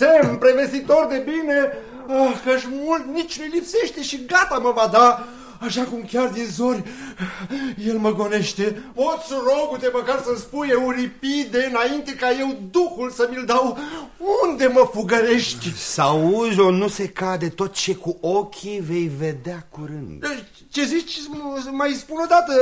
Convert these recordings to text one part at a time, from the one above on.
semn prevestitor de bine, ah, că-și mult nici nu lipsește și gata mă va da, așa cum chiar din zori el mă gonește. Poți, rogu-te, măcar să-mi spui, Euripide, înainte ca eu Duhul să mi-l dau, unde mă fugărești? Să auzi, o nu se cade tot ce cu ochii vei vedea curând. Ce zici? Mai spun o dată,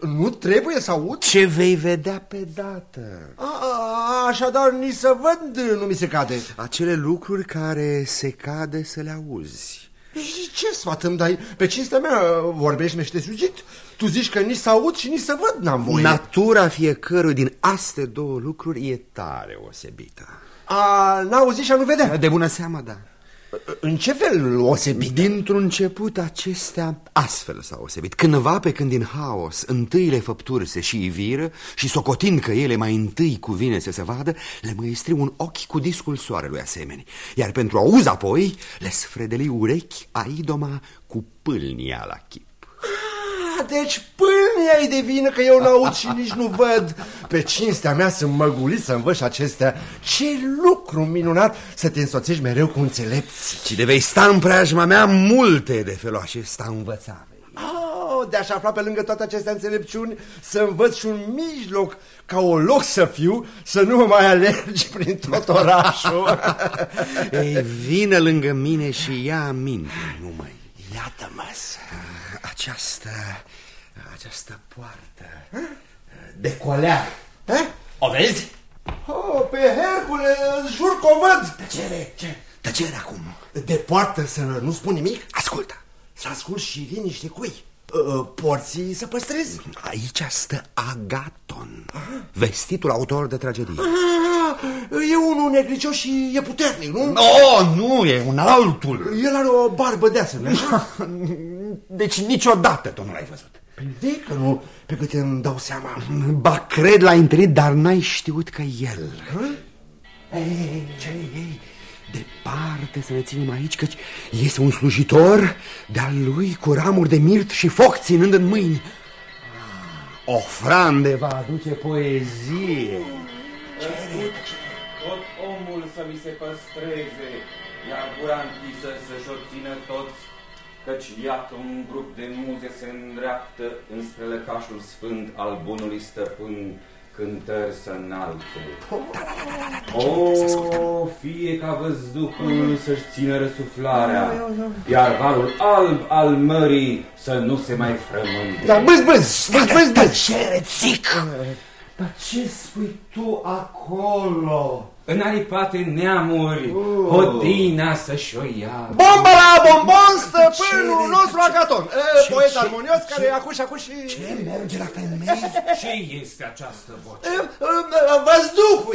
nu trebuie să aud? Ce vei vedea pe dată. A, a, așadar, ni să văd, nu mi se cade. Acele lucruri care se cade să le auzi. Și ce sfat îmi dai? Pe cinstea mea vorbești meșteșugit? Tu zici că nici să aud și nici să văd n-am voie. Natura fiecărui din astea două lucruri e tare osebită. A, n-auzi și a nu vedea? De bună seamă, da. În ce fel osebit? Dintr-un început acestea astfel s-au osebit. Cândva pe când din haos întâile făpturi se și iviră și socotind că ele mai întâi cuvine să se vadă, le măestri un ochi cu discul soarelui asemeni. Iar pentru auz apoi le sfredeli urechi a idoma cu pâlnia la chip deci pâlnia e de vină că eu n-aud și nici nu văd. Pe cinstea mea sunt măgulit să învăț acestea. Ce lucru minunat să te însoțești mereu cu înțelepți. Și de vei sta în preajma mea multe de felul acesta învățare. Oh, de-aș afla pe lângă toate aceste înțelepciuni să învăț și un mijloc ca o loc să fiu, să nu mă mai alergi prin tot orașul. Ei, vină lângă mine și ia aminte numai. Iată-mă această, această poartă de colea. O vezi? Oh, pe Hercule, jur că o văd. Tăcere, ce? Tăcere acum. De poartă să nu spun nimic? Ascultă. Să ascult și liniște cui? Uh, porții să păstrezi? Aici stă Agaton, Aha. vestitul autor de tragedie. Aha, e unul negricios și e puternic, nu? No, nu, e un altul. El are o barbă de asemenea. Deci niciodată tu nu l-ai văzut. De că nu, pe câte îmi dau seama. Ba, cred l-ai întâlnit, dar n-ai știut că el. Ei, ce, ei, departe să ne ținem aici, căci este un slujitor de-al lui cu ramuri de mirt și foc ținând în mâini. Ah, ofrande va aduce poezie. Tot omul să mi se păstreze, iar gura închisă să-și o țină toți, căci iată un grup de muze se îndreaptă înspre lăcașul sfânt al bunului stăpân, cântări să înalțe. O, fie ca văzduhul să-și țină răsuflarea, iar valul alb al mării să nu se mai frământe. Da, bâz, bâz, bâz, bâz, bâz. Tăcere, țic! Dar ce spui tu acolo? În aripate neamuri, uh. Hodina să-și o ia. Bomba la bombon, stăpânul nostru Agaton, e, poet ce, armonios ce, care e acuși, acuși Ce merge la femei? ce este această voce? Văzduhul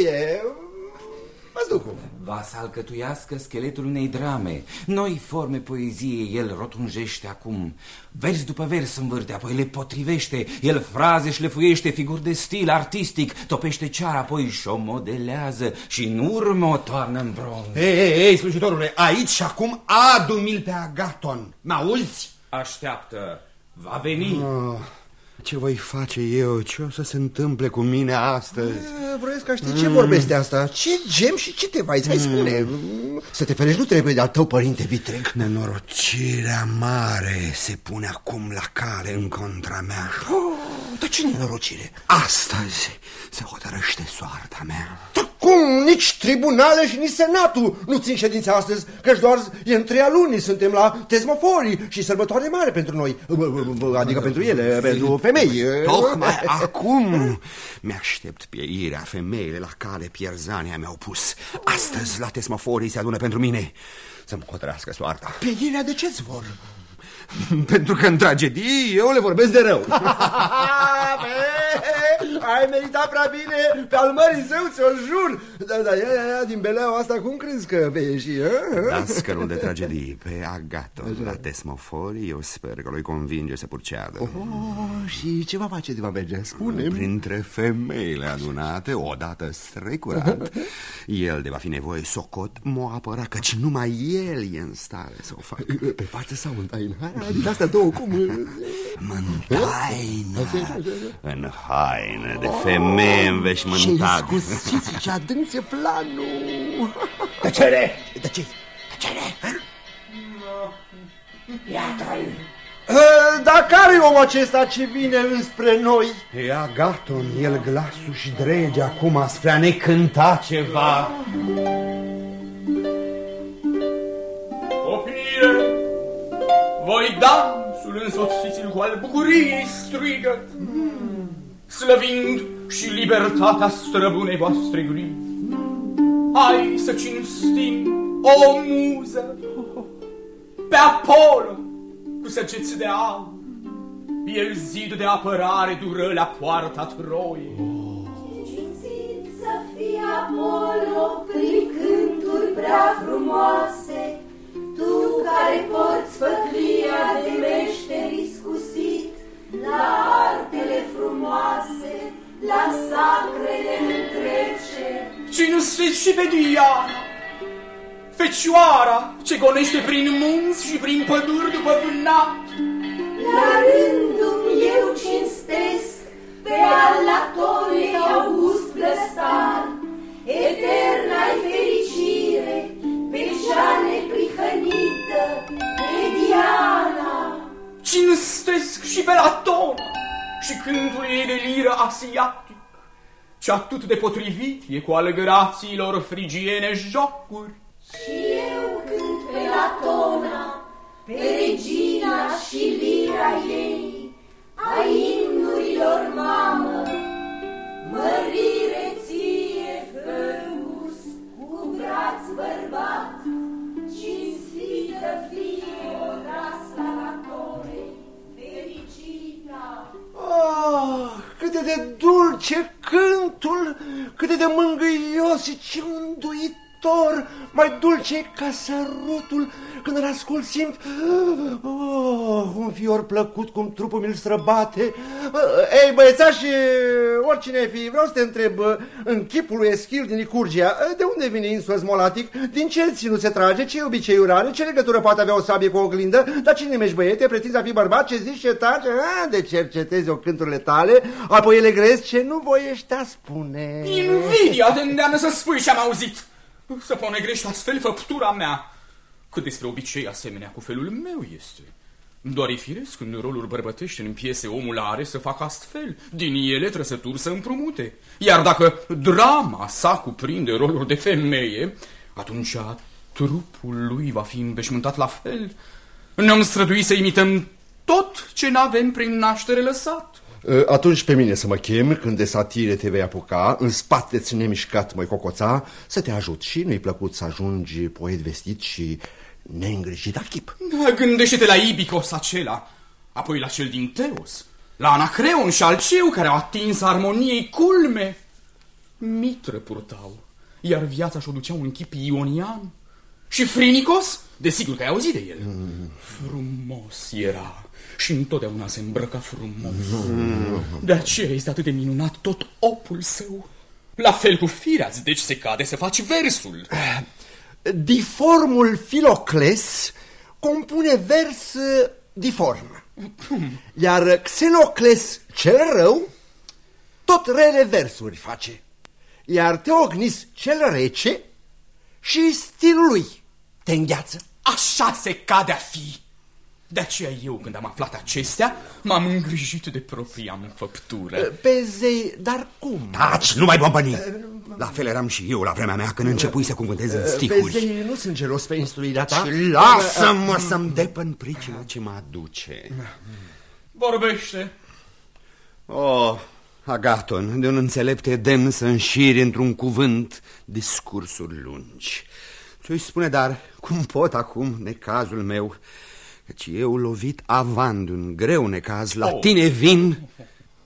e, văzduhul. Va să alcătuiască scheletul unei drame. Noi forme poezie el rotunjește acum. Vers după vers învârte, apoi le potrivește. El fraze șlefuiește, figuri de stil artistic, topește ceara, apoi și-o modelează și în urmă o toarnă în bronz. Ei, ei, ei, slujitorule, aici și acum adu-mi pe Agaton. Mă-auzi? Așteaptă, va veni. Oh. Ce voi face eu? Ce o să se întâmple cu mine astăzi? Vreau ca știi ce mm. vorbești de asta? Ce gem și ce te vai? Hai mm. spune. Să te ferești nu trebuie de-al tău părinte vitreg. Nenorocirea mare se pune acum la cale în contra mea. Oh, dar ce nenorocire? Astăzi se hotărăște soarta mea. Dar cum? Nici tribunale și nici senatul nu țin ședința astăzi, căci doar e în treia luni, suntem la tezmoforii și sărbătoare mare pentru noi, adică pentru ele, pentru femei. Tocmai acum mi-aștept pieirea femeile la cale pierzania mi-au pus. Astăzi la tesmoforii se adună pentru mine să-mi hotărească soarta. Pieirea de ce-ți vor? Pentru că în tragedii eu le vorbesc de rău. Ai meritat prea bine, pe al mării zău ți-o jur. Da, da, ia, ia, ia, din beleaua asta cum crezi că vei ieși, Dascălul de tragedii pe Agaton la Tesmofori, eu sper că l-o convinge să purceadă. Oh, și ce va face de va merge? spune -mi. Printre femeile adunate, odată strecurat, el de va fi nevoie socot, m-o apăra, căci numai el e în stare să o facă. Pe față sau în taină? Din astea două, cum? În taină, în haină de femeie înveșmântat. Și iscusit și adânc e planul. Tăcere! Tăcere! Tăcere! Iată-l! Dar care e omul acesta ce vine înspre noi? E Agaton, el glasul și drege acum spre a ne cânta ceva. Copile, voi dansul însoțiți-l cu al bucuriei strigăt, slăvind și libertatea străbunei voastre gri. Hai să cinstim o muză pe Apollo cu săgeți de aur. El zid de apărare dură la poarta Troiei. Cinstit să fie Apollo prin cânturi prea frumoase, tu care poți făclia de meșteri iscusit la artele frumoase, la sacrele întrece. Cinstiți și pe Diana, fecioara ce gonește prin munți și prin păduri după vânat. La rândul eu cinstesc pe Alatorei August Blăstar, eterna-i fericire, pe cea neprihănită, pe Diana. Cinstesc și pe Latona și cântul ei de liră asiatic, ce atât de potrivit e cu alăgărațiilor frigiene jocuri. Și eu cânt pe Latona, pe regina și lira ei, a imnurilor mamă, mărire ție, Făus, cu braț bărbat, dulce ca sărutul, când îl ascult simt oh, un fior plăcut cum trupul mi-l străbate. Ei, băiețași, oricine ai fi, vreau să te întreb, în chipul lui Eschil din Licurgia, de unde vine insus molatic? Din ce ținut se trage? Ce obiceiuri are? Ce legătură poate avea o sabie cu o oglindă? Dar cine mești băiete? Pretinzi a fi bărbat? Ce zici? Ce taci? A, de cercetezi o cânturile tale, apoi ele grezi ce nu voiești a spune. Invidia te îndeamnă să spui ce-am auzit, să ponegrești astfel făptura mea. Cât despre obicei asemenea cu felul meu este. Doar e firesc în roluri bărbătești în piese omul are să facă astfel, din ele trăsături să împrumute. Iar dacă drama sa cuprinde roluri de femeie, atunci trupul lui va fi înveșmântat la fel. Ne-am străduit să imităm tot ce n-avem prin naștere lăsat. Atunci pe mine să mă chem, când de satire te vei apuca, în spate ți nemișcat măi cocoța, să te ajut și nu-i plăcut să ajungi poet vestit și neîngrijit achip. Da, Gândește-te la Ibicos acela, apoi la cel din Teos, la Anacreon și Alceu care au atins armoniei culme. Mitră purtau, iar viața și-o duceau în chip ionian. Și Frinicos, desigur că ai auzit de el. Mm. Frumos era și întotdeauna se îmbrăca frumos. Mm. De aceea este atât de minunat tot opul său. La fel cu firea, deci se cade să faci versul. Diformul Filocles compune vers uh, diform. Iar Xenocles cel rău tot rele versuri face. Iar Teognis cel rece și stilul lui te îngheață. Așa se cade a fi. De aceea eu, când am aflat acestea, m-am îngrijit de propria mea făptură. Pe zei, dar cum? Taci, nu mai bombăni! La fel eram și eu la vremea mea când începui să cuvântez în Pe stihuri. zei nu sunt gelos pe instruirea ta? Și lasă-mă să-mi depăn pricina ce mă aduce. Vorbește. Oh, Agaton, de un înțelept e demn să înșiri într-un cuvânt discursuri lungi. Ți-o spune, dar cum pot acum, necazul meu, căci eu lovit avand un greu necaz, la Oh. tine vin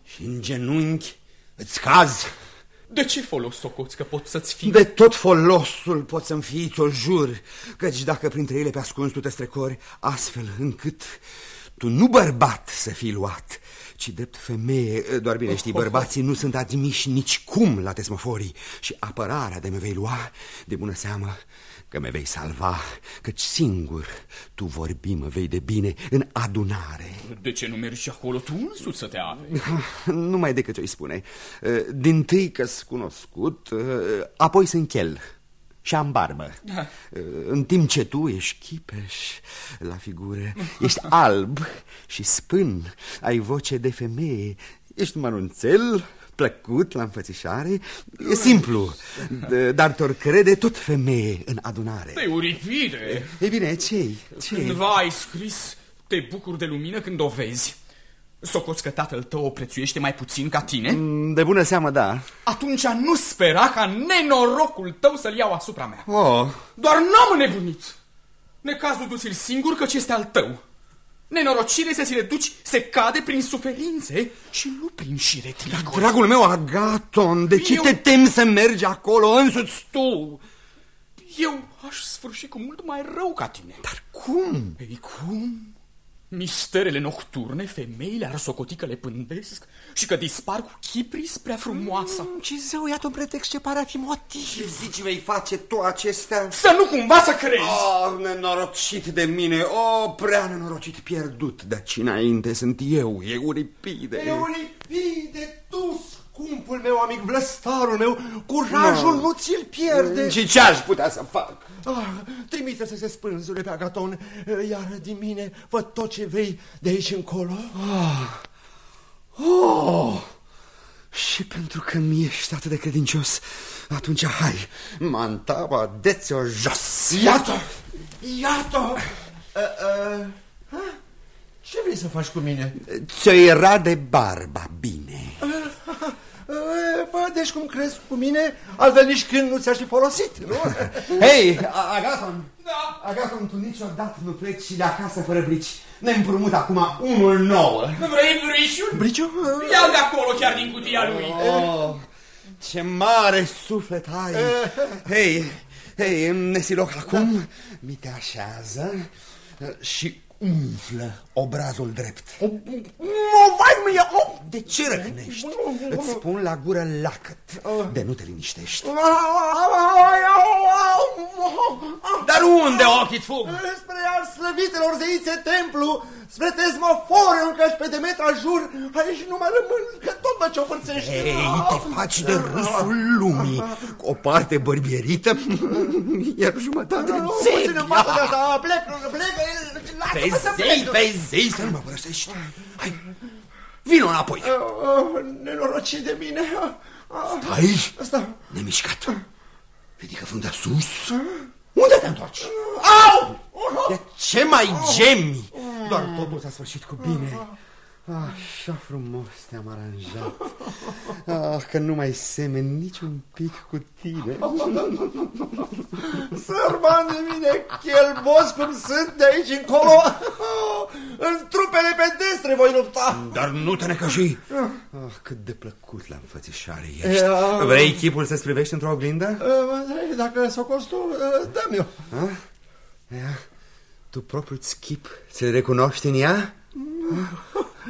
și în genunchi Îți caz. De ce folos socoți că pot să-ți fii? De tot folosul pot să-mi fii, ți-o jur, căci dacă printre ele pe ascuns tu te strecori, astfel încât tu nu bărbat să fii luat, ci drept femeie, doar bine știi, bărbații nu sunt admiși nici cum la tesmoforii și apărarea de me vei lua, de bună seamă, că me vei salva, căci singur tu vorbi mă vei de bine în adunare. De ce nu mergi și acolo tu însuți să te afli? Numai decât ce-i spune. Din tâi că-s cunoscut, apoi sunt chel și am barbă. Da. În timp ce tu ești chipeș la figură, ești alb și spân, ai voce de femeie, ești mărunțel, plăcut la înfățișare, e simplu, dar tor crede tot femeie în adunare. Te uripide! E bine, ce-i? Ce Cândva ai scris, te bucur de lumină când o vezi. Socoți că tatăl tău o prețuiește mai puțin ca tine? Mm, de bună seamă, da. Atunci nu spera ca nenorocul tău să-l iau asupra mea. Oh. Doar n-am înnebunit. Necazul du-ți-l singur căci este al tău. Nenorocire să ți le duci se cade prin suferințe și nu prin șiretnicuri. Dar, dragul meu, Agaton, de ce Eu... te temi să mergi acolo însuți tu? Eu aș sfârși cu mult mai rău ca tine. Dar cum? Ei, cum? Misterele nocturne, femeile ar socoti că le pândesc și că dispar cu chipris prea frumoasă. Mm, ce zău, iată un pretext ce pare a fi motiv. Ce zici vei face tu acestea? Să nu cumva să crezi! Oh, nenorocit de mine, oh, prea nenorocit pierdut. De aici înainte sunt eu, Euripide. Euripide, tu Scumpul meu amic, blăstarul meu, curajul no. nu ți-l pierde. Și ce aș putea să fac? Ah, trimite să se spânzure pe Agaton, iar din mine văd tot ce vrei de aici încolo. Oh. Oh. Și pentru că mi ești atât de credincios, atunci hai, mantaba, deți-o jos. Iată! Iată! Uh, uh, ce vrei să faci cu mine? Ți-o era de barba, bine. Uh, Fă, deci cum crezi cu mine, altfel nici când nu ți-aș fi folosit, nu? Hei, Agaton, da. Agaton, tu niciodată nu pleci și de acasă fără brici. Ne împrumut acum unul nou. Nu vrei briciul? Briciul? Ia de acolo, chiar din cutia lui. Oh, ce mare suflet ai. Hei, hei, nesiloc acum, mi te așează și umflă obrazul drept. O, vai mie, o... De ce răhnești? Îți spun la gură lacăt, de nu te liniștești. Dar unde ochii fug? Spre al slăvitelor zeițe templu, spre tezmoforiu, căci pe Demetra jur, aici nu mai rămân, că tot mă ciopărțești. Ei, te faci de râsul lumii, cu o parte bărbierită, iar jumătate nu, zei. Nu, plec, plec, pe zei, pe zei să nu mă părăsești. Hai, vino înapoi. Nenorocit de mine. Stai, Asta. nemișcat. Ridică fruntea sus. Unde te întorci? Au! De ce mai gemi? Doar totul s-a sfârșit cu bine. Așa frumos te-am aranjat. Ah, Că nu mai semeni niciun pic cu tine. Sărman de mine, chelbos cum sunt de aici încolo. În trupele pedestre voi lupta. Dar nu te necăji. Ah, Cât de plăcut la înfățișare ești. Vrei chipul să-ți privești într-o oglindă? Dacă s-o costul, dă-mi-o. Tu propriu-ți chip ți-l recunoști în ea?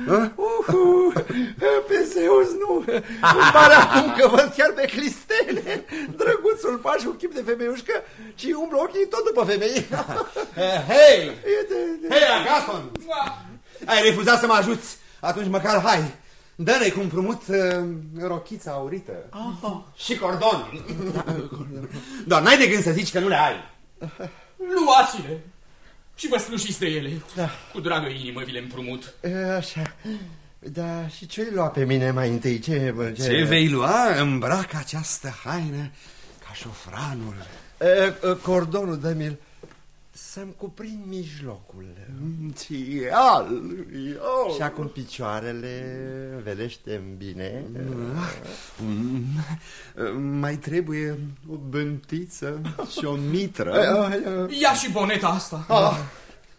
Uh, pe Zeus nu. Îmi pare acum că văd chiar pe Clistele Drăguțul paș cu chip de femeiușcă Și umblă ochii tot după femei. Hei! Hei, Agaton! Ai refuzat să mă ajuți. Atunci măcar hai. Dă-ne cu împrumut uh, rochița aurită. Aha. Și cordon. Doar n-ai de gând să zici că nu le ai. Luați-le și vă slujiți de ele. Da. Cu dragă inimă vi le împrumut. Așa. Da, și ce lua pe mine mai întâi? Ce, ce... ce vei lua? Îmbrac această haină ca șofranul. E, cordonul, de mi să-mi cuprind mijlocul. Ial, ial. Și acum picioarele, vedește bine. Mm. Mai trebuie o bântiță și o mitră. Ia și boneta asta. Ah.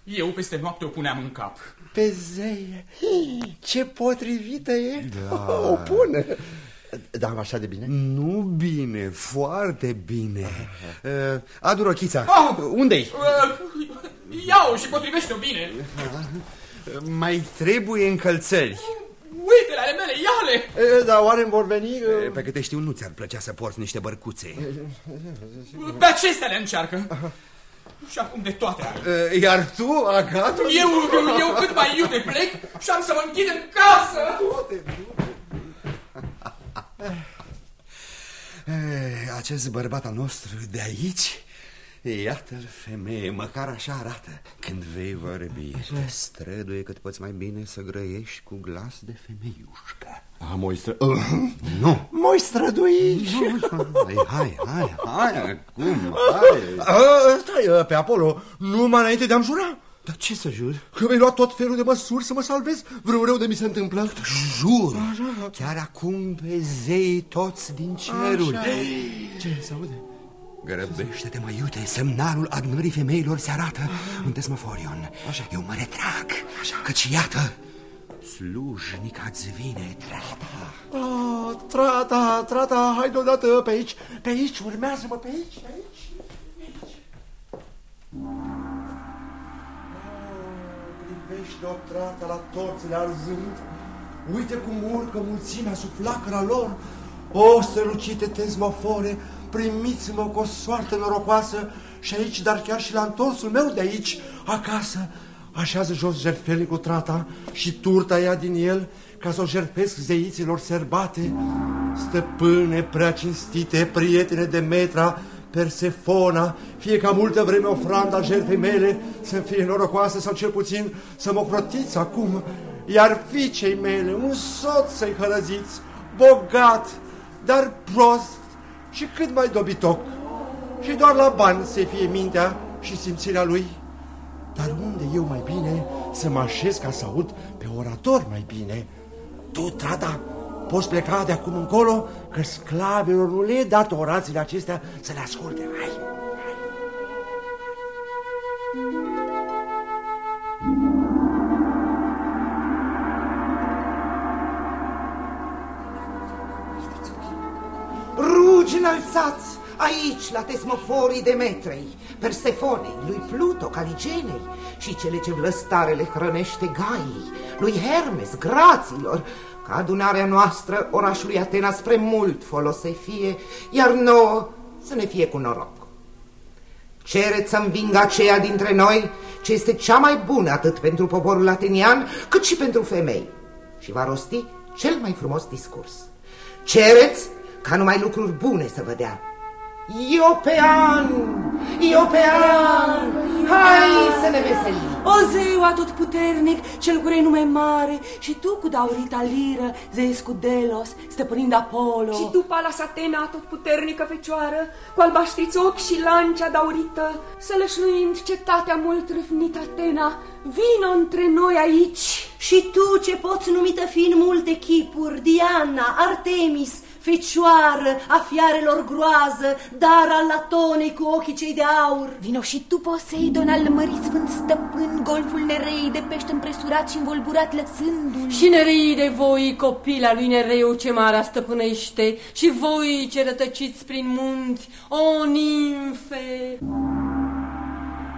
Eu peste noapte o puneam în cap. Pe zeie, ce potrivită e. Da. O pune. Da, așa de bine? Nu bine, foarte bine uh, Adu rochița, Ah! unde-i? Uh, Ia-o și potrivește-o bine. Mai trebuie încălțări Uite-le ale mele, ia-le! E, Dar oare îmi vor veni... uh, Pe câte știu, nu ți-ar plăcea să porți niște bărcuțe Pe acestea le încearcă. Și acum de toate are. Uh, Iar tu, Agata? Eu, eu, eu cât mai iute plec și am să mă închid în casă. Eh, Acest bărbat al nostru de aici Iată-l, femeie, măcar așa arată. Când vei vorbi Străduie cât poți mai bine să grăiești cu glas de femeiușcă. A, moi stră... Nu. Moi strădui! Hai, hai, hai, hai, acum, hai. A, Stai, uh, pe Apollo, numai înainte de a-mi jura Dar ce să jur? Că vei lua tot felul de măsuri să mă salvezi? Vreau rău de mi se întâmplă. Jur. Chiar acum pe zei toți din ceruri. Așa. Ce se aude? Grăbește-te, mă iute, semnalul adunării femeilor se arată. În Tesmoforion Așa. Eu mă retrag, Așa. căci iată, slujnica-ți vine trata. Ah, trata, trata, hai deodată pe aici. Pe aici, urmează-mă pe aici, pe aici Privește-o trata la torțele arzând. Uite cum urcă mulțimea sub flacăra lor. O, strălucite tezmofore, primiți-mă cu o soartă norocoasă Și aici, dar chiar și la întorsul meu de aici, acasă. Așează jos jertfelnicul trata și turta ea din el ca să o jertfesc zeiților serbate. Stăpâne prea cinstite, prietene de metra, Persefona, fie ca multă vreme ofranda jertfei mele să fie norocoasă sau cel puțin să mă crotiți acum, iar fiicei mele, un soț să-i hărăziți, bogat, dar prost și cât mai dobitoc. Și doar la bani să fie mintea și simțirea lui. Dar unde eu mai bine să mă așez ca să aud pe orator mai bine? Tu, Trata, poți pleca de acum încolo, că sclavilor nu le e dat orațiile acestea să le asculte. Hai! Rugi înălțați aici, la tesmoforii Demetrei, Persefonei, lui Pluto, Caligenei și cele ce vlăstarele hrănește Gaii, lui Hermes, graților, ca adunarea noastră orașului Atena spre mult folos să fie, iar nouă să ne fie cu noroc. Cereți să învingă aceea dintre noi ce este cea mai bună atât pentru poporul atenian cât și pentru femei și va rosti cel mai frumos discurs. Cereți ca numai lucruri bune să vă dea. Iopean! Iopean! Hai să ne veselim! O zeu atotputernic, cel cu renume mare, și tu cu daurita liră, zeescu Delos, stăpânind Apollo. Și tu, Palas Atena, tot puternică fecioară, cu albaștriți ochi și lancea daurită, sălășluind cetatea mult râvnit Atena, vino între noi aici. Și tu ce poți numită fiind multe chipuri, Diana, Artemis, fecioară a fiarelor groază, dar al Latonei cu ochii cei de aur. Vino și tu, Poseidon, al mării sfânt stăpân, golful nerei de pește împresurat și învolburat lăsându-l. Și nerei de voi, copila lui Nereu ce marea stăpânește, și voi ce rătăciți prin munți, o nimfe!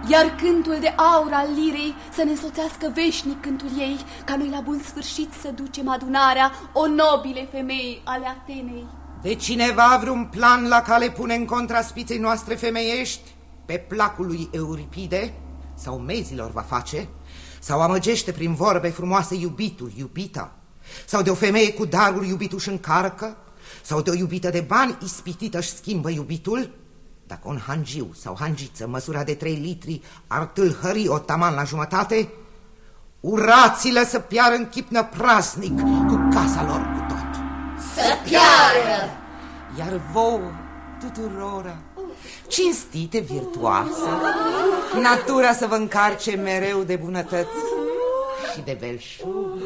Iar cântul de aur al lirei să ne însoțească veșnic cântul ei, ca noi la bun sfârșit să ducem adunarea o nobile femei ale Atenei. De cineva vreun plan la cale pune în contra spiței noastre femeiești? Pe placul lui Euripide? Sau mezilor va face? Sau amăgește prin vorbe frumoase iubitul, iubita? Sau de o femeie cu daruri iubitul și încarcă? Sau de o iubită de bani ispitită și schimbă iubitul? Dacă un hangiu sau hangiță, măsura de trei litri, ar tâlhări o taman la jumătate, urați-le să piară în chip năprasnic cu casa lor cu tot. Să piară! Iar vouă, tuturora, cinstite, virtuoasă, natura să vă încarce mereu de bunătăți și de belșug.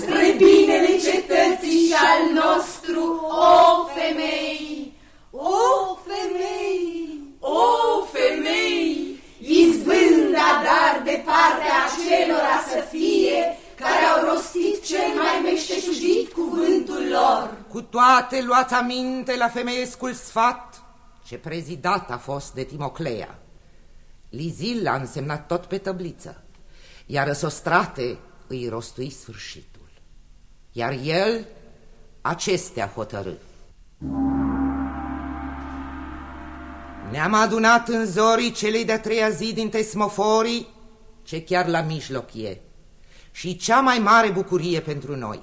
Spre binele cetății și al nostru, o femei! O femei! O femei! Izbânda dar de partea acelora să fie care au rostit cel mai meșteșugit cuvântul lor. Cu toate luați aminte la femeiescul sfat ce prezidat a fost de Timoclea. Lizil a însemnat tot pe tăbliță, iar Sostrate îi rostui sfârșitul. Iar el acestea hotărâ. Ne-am adunat în zorii celei de-a treia zi din tesmoforii, ce chiar la mijloc e, și cea mai mare bucurie pentru noi,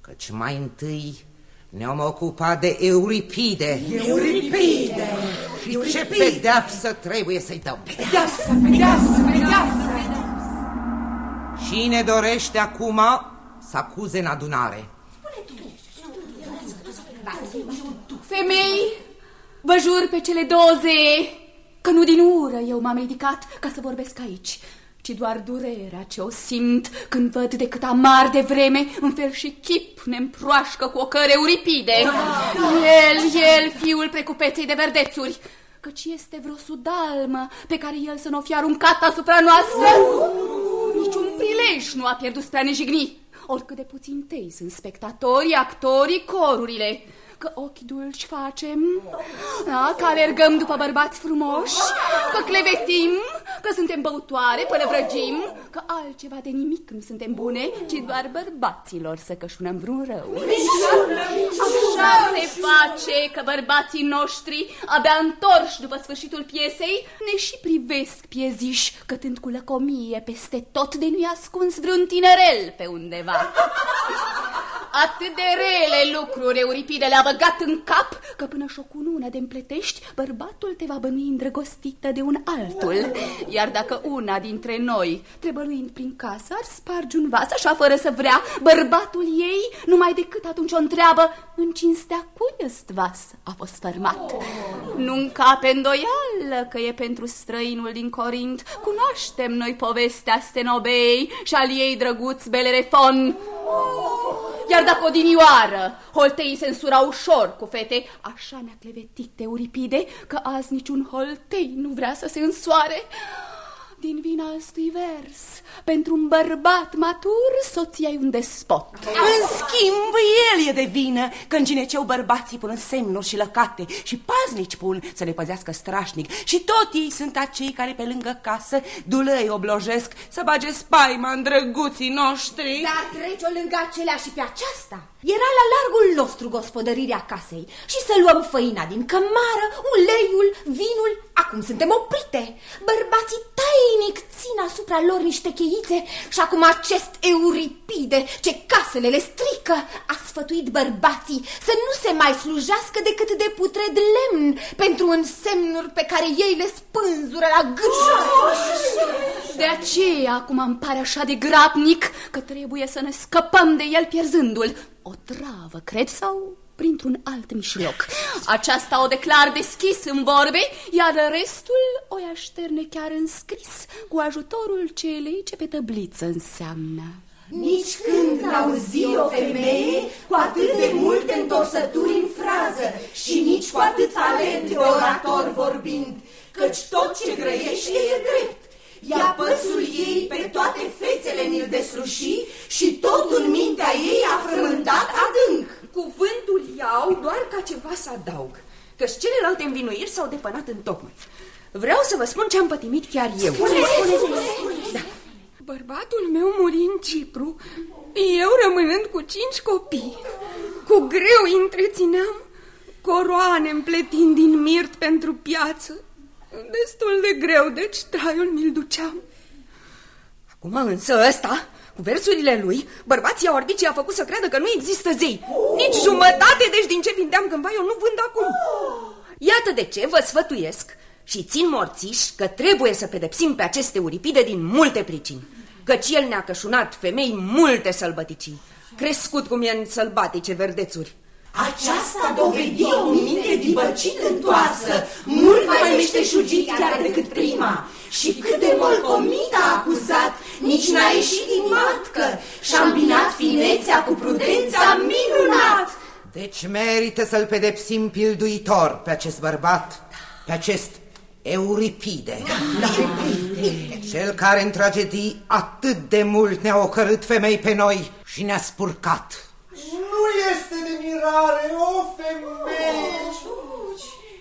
căci mai întâi ne-am ocupat de Euripide. Euripide! Și ce pedeapsă trebuie să-i dăm? Pedeapsă, pedeapsă, pedeapsă! Cine dorește acum să acuze în adunare? Femei, vă jur pe cele doze că nu din ură eu m-am ridicat ca să vorbesc aici, ci doar durerea ce o simt când văd de cât amar de vreme în fel și chip ne împroașcă cu o căre uripide. El, el, fiul precupeței de verdețuri, căci este vreo sudalmă pe care el să nu o fi aruncat asupra noastră. Niciun prilej nu a pierdut spre a ne jigni. Oricât de puțin tei sunt spectatorii, actorii, corurile că ochi dulci facem, da, că alergăm după bărbați frumoși, că clevetim, că suntem băutoare, până vrăgim, că altceva de nimic nu suntem bune, ci doar bărbaților să cășunăm vreun rău. Așa se face că bărbații noștri, abia întorși după sfârșitul piesei, ne și privesc pieziși, cătând cu lăcomie peste tot de nu-i ascuns vreun tinerel pe undeva. Atât de rele lucruri Euripide le-a băgat în cap că până și o cunună de împletești, bărbatul te va bănui îndrăgostită de un altul. Iar dacă una dintre noi, trebăluind prin casă, ar sparge un vas așa fără să vrea, bărbatul ei, numai decât atunci o întreabă, în cinstea cui ăst vas a fost fărmat? Nu-mi cape îndoială că e pentru străinul din Corint. Cunoaștem noi povestea Stenobei și al ei drăguț Belerefon. Iar dacă odinioară holteii se însura ușor cu fete, așa ne-a clevetit Euripide că azi niciun holtei nu vrea să se însoare. Din vina ăstui vers, pentru un bărbat matur, soția e un despot. În schimb, el e de vină că în gineceu bărbații pun semnuri și lăcate și paznici pun să le păzească strașnic și tot ei sunt acei care pe lângă casă dulăi oblojesc să bage spaima în drăguții noștri. Dar trece-o lângă acelea și pe aceasta. Era la largul nostru gospodărirea casei și să luăm făina din cămară, uleiul, vinul, acum suntem oprite. Bărbații tainic țin asupra lor niște cheițe și acum acest Euripide, ce casele le strică, a sfătuit bărbații să nu se mai slujească decât de putred lemn pentru însemnuri pe care ei le spânzură la gâșă. De aceea acum îmi pare așa de grabnic că trebuie să ne scăpăm de el pierzându-l. O travă, cred, sau printr-un alt mișloc. Aceasta o declar deschis în vorbe, iar restul o așterne chiar în scris, cu ajutorul celei ce pe tăbliță înseamnă. Nici când n-auzi o femeie cu atât de multe întorsături în frază și nici cu atât talent de orator vorbind, căci tot ce grăiește e drept. Ia păsul ei pe toate fețele mi-l desluși și tot în mintea ei a frământat adânc. Cuvântul iau doar ca ceva să adaug, căci celelalte învinuiri s-au depănat în tocmai. Vreau să vă spun ce am pătimit chiar eu. Spune, spune, spune, spune. Da. Bărbatul meu muri în Cipru, eu rămânând cu cinci copii. Cu greu îi întrețineam, coroane împletind din mirt pentru piață. Destul de greu, deci traiul mi-l duceam. Acum însă ăsta, cu versurile lui, bărbații ordicii a făcut să creadă că nu există zei. Nici jumătate, deci din ce vindeam cândva eu nu vând acum. Iată de ce vă sfătuiesc și țin morțiș că trebuie să pedepsim pe aceste uripide din multe pricini. Căci el ne-a cășunat femei multe sălbăticii, crescut cum e în sălbatice verdețuri. Aceasta dovedi o minte dibăcit întoarsă, mult mai meșteșugit chiar decât prima. Și cât de molcomit a acuzat, nici n-a ieșit din matcă și-a îmbinat finețea cu prudența minunat. Deci merită să-l pedepsim pilduitor pe acest bărbat, pe acest Euripide. Da. Cel care în tragedii atât de mult ne-a ocărât femei pe noi și ne-a spurcat. Nu este de mirare, o femeie!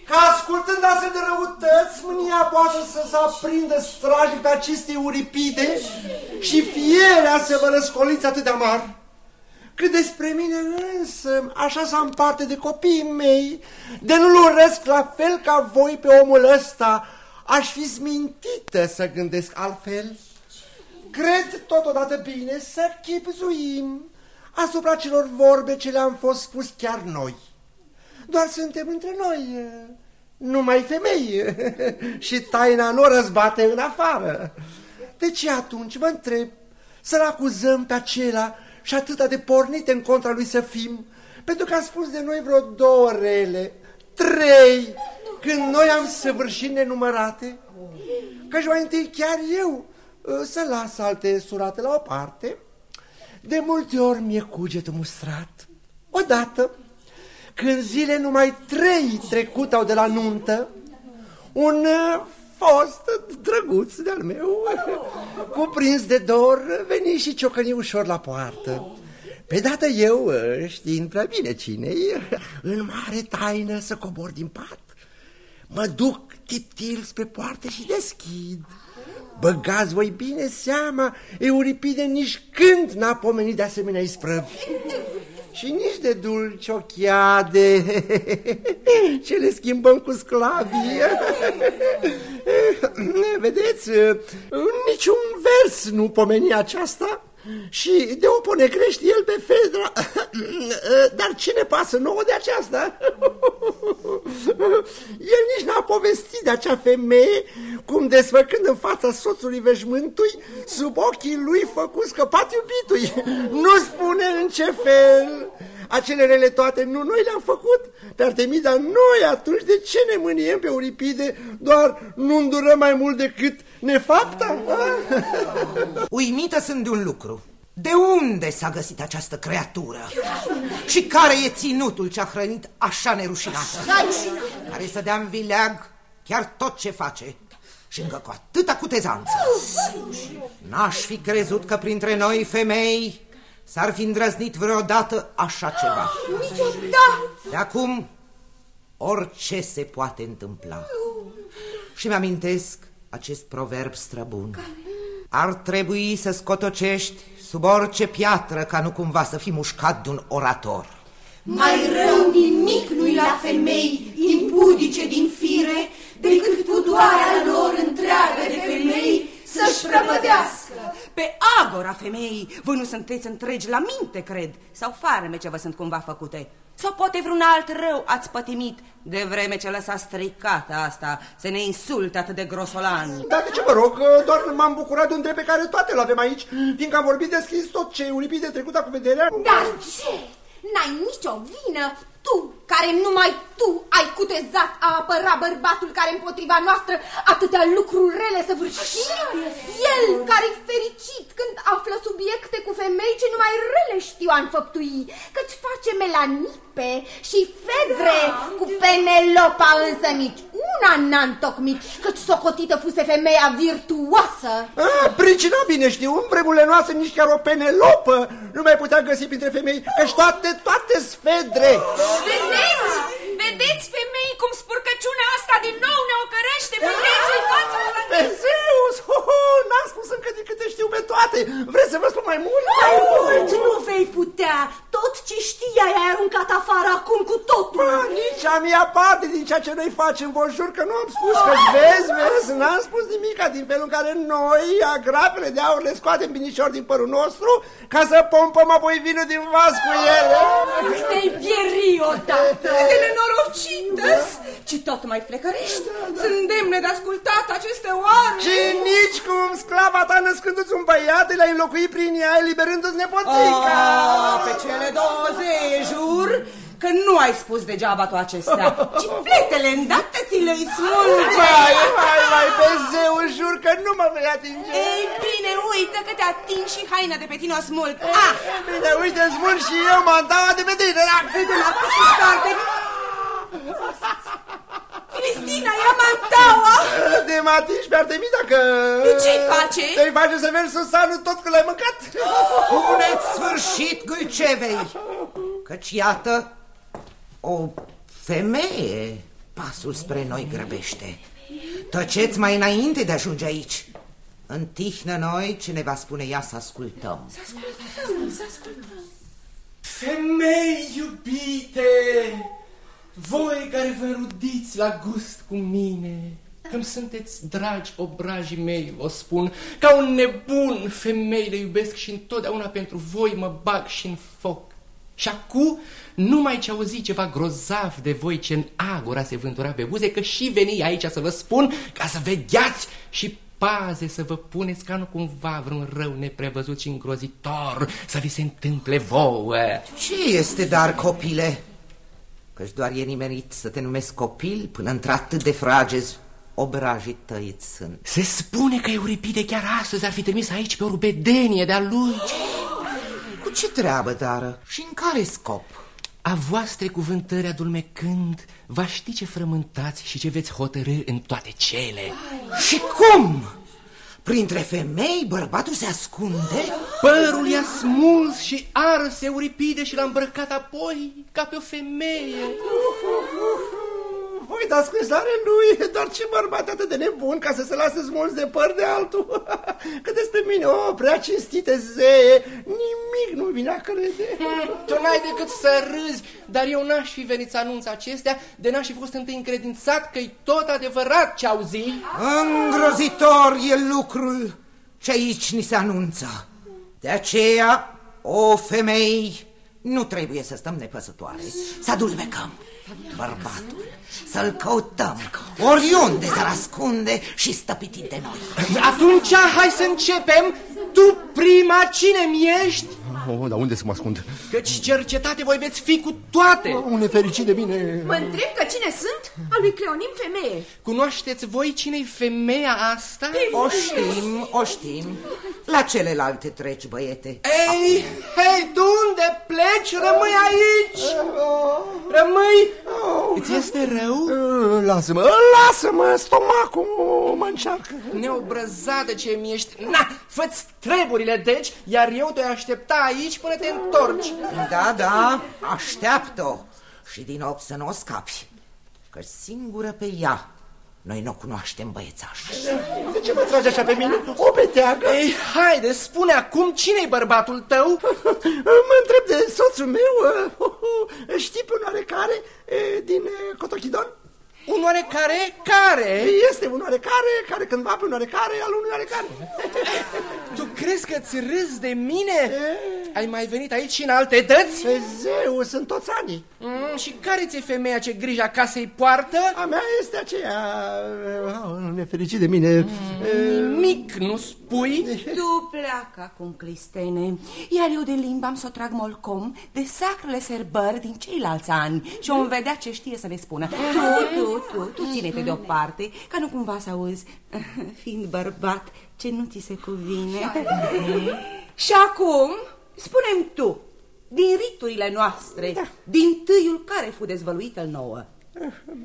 Că ascultând astfel de răutăți, mânia poate să se aprindă strajic pe aceste uripide și fierea se vă răscoliți atât de amar. Cât despre mine însă, așa să am parte de copiii mei, de nu-l urăsc la fel ca voi pe omul ăsta, aș fi smintită să gândesc altfel. Cred totodată bine să chipzuim asupra celor vorbe ce le-am fost spus chiar noi. Doar suntem între noi, numai femei și taina nu o răzbate în afară. De ce atunci, vă întreb, să-l acuzăm pe acela și atâta de pornite în contra lui să fim, pentru că a spus de noi vreo două rele, trei, când noi am săvârșit nenumărate? Căci mai întâi chiar eu să las alte surate la o parte. De multe ori mi-e cugetul mustrat. Odată, când zile numai trei trecut au de la nuntă, un fost drăguț de-al meu, cuprins de dor, veni și ciocăni ușor la poartă. Pe dată eu, știind prea bine cine în mare taină să cobor din pat, mă duc tiptil spre poartă și deschid. Băgați voi bine seama, Euripide nici când n-a pomenit de asemenea isprăvi. Și nici de dulci ochiade, ce le schimbăm cu sclavii. Vedeți, niciun vers nu pomeni aceasta și de o ponegrești el pe Fedra. Dar cine pasă nouă de aceasta? El nici n-a povestit de acea femeie cum desfăcând în fața soțului veșmântui, sub ochii lui făcut scăpat iubitui. Nu spune în ce fel. Acele rele toate nu noi le-am făcut pe Artemida, noi atunci de ce ne mâniem pe Uripide, doar nu îndurăm mai mult decât nefapta? Uimită sunt de un lucru. De unde s-a găsit această creatură? Și care e ținutul ce a hrănit așa nerușinată? Care să dea în vileag chiar tot ce face și încă cu atâta cutezanță. N-aș fi crezut că printre noi femei s-ar fi îndrăznit vreodată așa ceva. De acum, orice se poate întâmpla. Și mi-amintesc acest proverb străbun. Ar trebui să scotocești sub orice piatră ca nu cumva să fii mușcat de un orator. Mai rău nimic nu-i la femei impudice din fire decât pudoarea lor întreagă de femei să-și prăpădească. Pe agora femeii, voi nu sunteți întregi la minte, cred, sau farme ce vă sunt cumva făcute. Sau poate vreun alt rău ați pătimit de vreme ce lăsa stricată asta să ne insulte atât de grosolan. Dar de ce mă rog, doar m-am bucurat de un drept pe care toate îl avem aici, fiindcă am vorbit deschis tot ce Euripide trecuta cu vederea. Dar ce? N-ai nicio vină tu, care numai tu ai cutezat a apăra bărbatul care împotriva noastră atâtea lucruri rele săvârși? El care-i fericit când află subiecte cu femei ce numai rele știu a înfăptui, căci face melanipe și fedre da. cu Penelopa însă nici una n-a întocmit, căci socotită fuse femeia virtuoasă. Ah, pricina bine știu, în vremurile noastre nici chiar o Penelopă nu mai putea găsi printre femei, căci toate, toate sfedre. Vedeți? Vedeți, femei, cum spurcăciunea asta din nou ne ocărește? Vedeți, uitați-vă la Pe Zeus! N-am spus încă din câte știu pe toate! Vreți să vă spun mai mult? Mai mult nu vei putea! Tot ce știai ai aruncat afară acum cu totul! Ba, nici a mea parte din ceea ce noi facem, vă jur că nu am spus, că vezi, vezi, n-am spus nimica din felul în care noi, agrapele de aur, le scoatem binișor din părul nostru ca să pompăm apoi vinul din vas cu ele. Te-ai pieri odată! De nenorocită ci tot mai flecărești. Sunt demne de ascultat aceste oare. Și nici cum sclava ta născându-ți un băiat, l-ai înlocuit prin ea, eliberându-ți nepoțica. Ah, pe cele două zei, jur, că nu ai spus degeaba tu acestea, ci pletele îndată ți le smulge. Mai, mai, mai, pe zeu, jur că nu mă vei atinge. Ei bine, uite că te ating și haina de pe tine o smulg. Ah. Bine, uite, smulg și eu mandaua de pe tine. De la starte. Filistina, ia mantaua! De mă atingi pe Artemida că... De ce-i face? Te-i face să mergi susanul tot că l-ai mâncat. Puneți sfârșit gâlcevei, căci iată O femeie pasul spre noi grăbește. Tăceți mai înainte de a ajunge aici. Întihnă noi ce ne va spune ea să ascultăm. Să ascultăm, să ascultăm. Femei iubite, voi care vă rudiți la gust cu mine, că sunteți dragi obrajii mei, vă spun, ca un nebun femei le iubesc și întotdeauna pentru voi mă bag și în foc. Și acum, numai ce auzi ceva grozav de voi ce în agora se vântura pe buze, că și veni aici să vă spun ca să vegheați și paze să vă puneți ca nu cumva vreun rău neprevăzut și îngrozitor să vi se întâmple vouă. Ce este dar, copile? Căci doar e nimerit să te numesc copil până într-atât de fragezi obrajii tăi sunt. Se spune că Euripide chiar astăzi ar fi trimis aici pe o rubedenie de-a lui. Cu ce treabă, dară? Și în care scop? A voastre cuvântări adulmecând, va ști ce frământați și ce veți hotărâ în toate cele. Și cum? Printre femei bărbatul se ascunde? Părul i-a smuls și ars Euripide și l-a îmbrăcat apoi ca pe o femeie. Voi dați crezare lui, dar ce bărbat atât de nebun ca să se lase smulți de păr de altul. Că despre mine, o, prea cinstite zeie, nimic nu vine a crede. Tu n-ai decât să râzi, dar eu n-aș fi venit să anunț acestea, de n-aș fi fost întâi încredințat că-i tot adevărat ce auzi. Îngrozitor e lucrul ce aici ni se anunță. De aceea, o femei, nu trebuie să stăm nepăsătoare, să adulmecăm bărbatul, să-l căutăm, oriunde s-ar ascunde și stăpitit de noi. Atunci hai să începem. Tu prima cine-mi ești? Oh, dar unde să mă ascund? Căci cercetate voi veți fi cu toate. Oh, un nefericit de bine. Mă întreb că cine sunt? A lui Cleonim femeie. Cunoașteți voi cine-i femeia asta? O știm, o știm. La celelalte treci, băiete. Ei, hei, tu unde pleci? Rămâi aici! Rămâi! Îți este rău? Lasă-mă, lasă-mă, stomacul mă încearcă. Neobrăzată ce mi ești. Na, fă-ți treburile, deci, iar eu te aștepta aici până te întorci. Da, da, așteaptă-o. Și din nou să nu o scapi. Că singură pe ea noi nu o cunoaștem băiețaș. De ce mă trage așa pe mine? O beteagă? Ei, haide, spune acum cine-i bărbatul tău? mă întreb de soțul meu. Știi pe un oarecare din Cotochidon? Un oarecare? Care? Este un oarecare care cândva pe un oarecare al unui oarecare. Tu crezi că-ți râzi de mine? E... Ai mai venit aici și în alte dăți? Pe zeu, sunt toți anii. Mm, și care ți-e femeia ce grija casei poartă? A mea este aceea... Oh, nefericit de mine. Mm, mic, nu spui? Tu pleacă acum, Clistene, iar eu de limba am să o trag molcom de sacrele serbări din ceilalți ani și om vedea ce știe să ne spună. Tu, tu, tu, tu ține-te deoparte, ca nu cumva să auzi, fiind bărbat, ce nu ți se cuvine. și acum, spune tu, din riturile noastre, da. din tâiul care fu dezvăluit al nouă.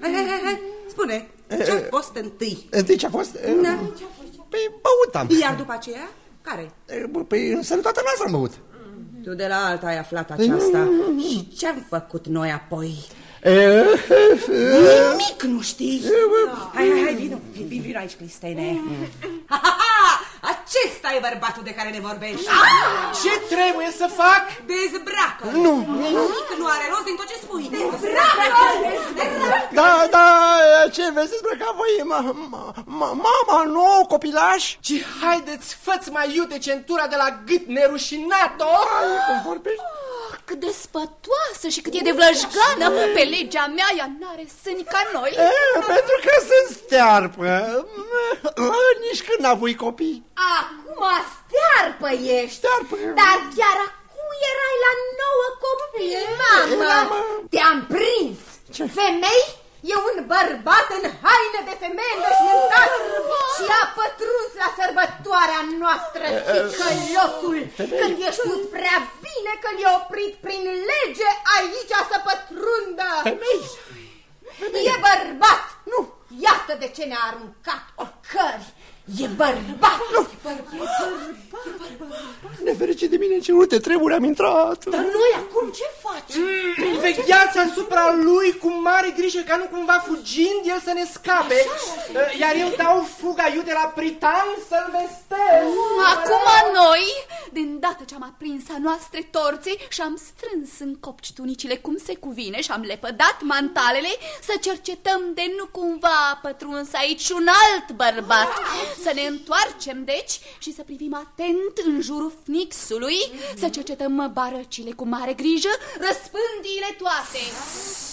Hai, hai, hai, spune, ce-a fost întâi? Întâi ce-a fost? Da. Păi băut am. Iar după aceea, care? Păi în sănătatea noastră am băut. Tu de la alta ai aflat aceasta. Și ce-am făcut noi apoi? Nimic nu știi. Hai, hai, hai, vino, vino, vino aici, Clistene. Acesta e bărbatul de care ne vorbești. Ce trebuie să fac? Dezbracă. Nu. Nimic nu are rost din tot ce spui. Dezbracă. Da, da, ce vezi dezbrăca voi? Mama, nu, copilaș? Ci haideți, fă-ți mai iute centura de la gât nerușinat-o. Cum vorbești? cât de spătoasă și cât e de vlăjgană. Pe legea mea ea n-are sâni ca noi. E, pentru că sunt stearpă. Nici când n-avui copii. Acum stearpă ești. Stearpă. Dar chiar acum erai la nouă copii, mamă. Te-am prins. Ce? Femei? E un bărbat în haine de femeie înveșmântat și a pătruns la sărbătoarea noastră ticălosul când e știut prea bine că i-a oprit prin lege aici să pătrundă. Femei? E bărbat! Nu! Iată de ce ne-a aruncat ocări. E bărbat! Nefericit de mine, ce multe treburi am intrat. Dar noi acum ce facem? Mm, vegheați asupra lui cu mare grijă ca nu cumva fugind el să ne scape. Uh, Iar eu dau fuga iute la Pritan să-l vestesc. Acum noi, de îndată ce am aprins a noastre torțe și am strâns în copci tunicile cum se cuvine și am lepădat mantalele, să cercetăm de nu cumva a pătruns aici un alt bărbat. Să ne întoarcem, deci, și să privim atent în jurul fnixului, să cercetăm barăcile cu mare grijă, răspândiile toate.